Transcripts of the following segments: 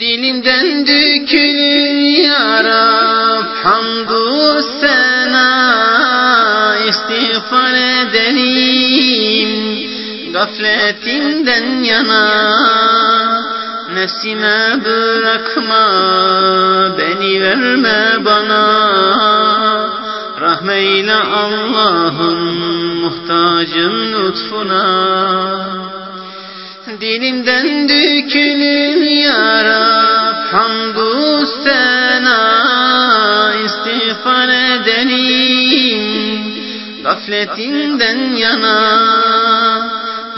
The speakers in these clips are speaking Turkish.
Dilimden dökülür ya Rab hamdü sena istiğfar edelim. Gafletimden yana Nefsime bırakma beni verme bana. Rahmeyle Allah'ım muhtacım lütfuna. Dilimden dökülür ya edelim gafletinden yana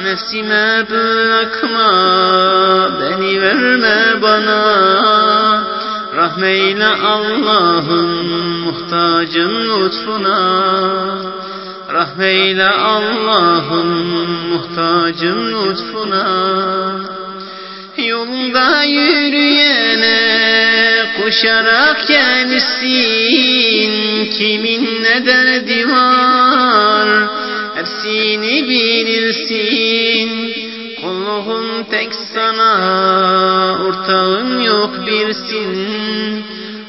Nefsime bırakma beni verme bana Rahmeyle Allah'ım muhtacım lütfuna Rahmeyle Allah'ım muhtacım lütfuna. Yolunda yürüyene koşarak gelsin Kimin ne derdi var? Hepsini bilirsin. Kulluğum tek sana ortağın yok birsin.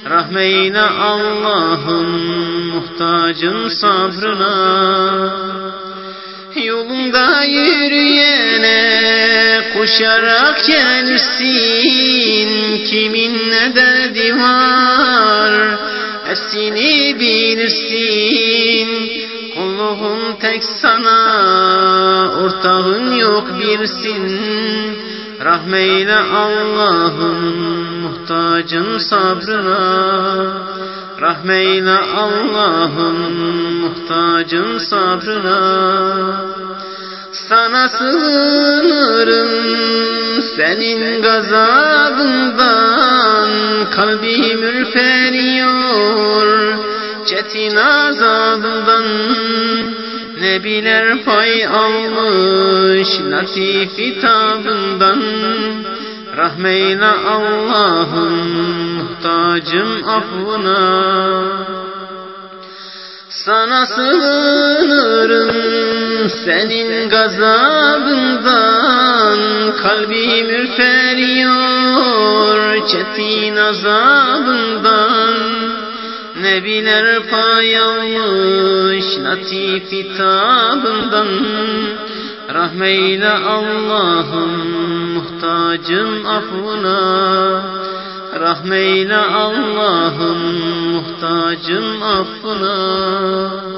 Rahmeyle Allah'ım muhtacım sabrına Yolunda yürüyene koşarak gelsin Kimin ne derdi var hepsini bilirsin. Kulluğum tek sana ortağın yok birsin. Rahmeyle Allah'ım muhtacım sabrına. Rahmeyle Allah'ım muhtacım sabrına. Sana sığınırım senin gazabından Kalbim ürperiyor çetin azabından Ne biler pay almış latif hitabından Rahmeyle Allah'ım muhtacım affına. Sana sığınırım senin gazabından Kalbim ürperiyor çetin azabından. Ne biler pay almış latif hitabından. Rahmeyle Allah'ım muhtacım affına. Rahmeyle Allah'ım muhtacım affına